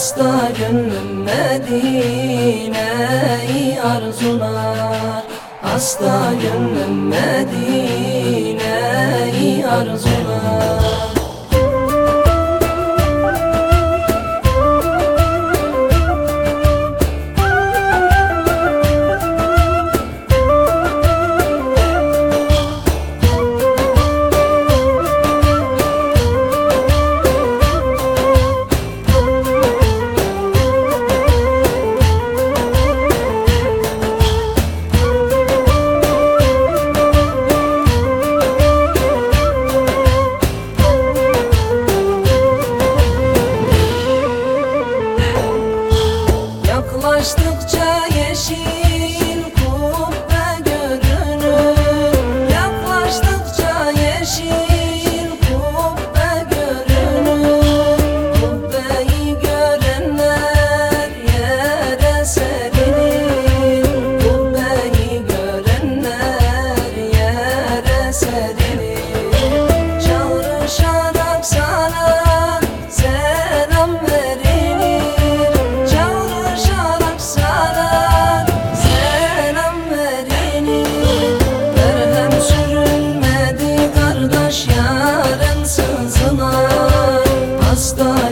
hasta gönlüm Medine'yi arzular Hasta gönlüm Medine'yi arzular Aşıklıkça the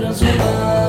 para jugar.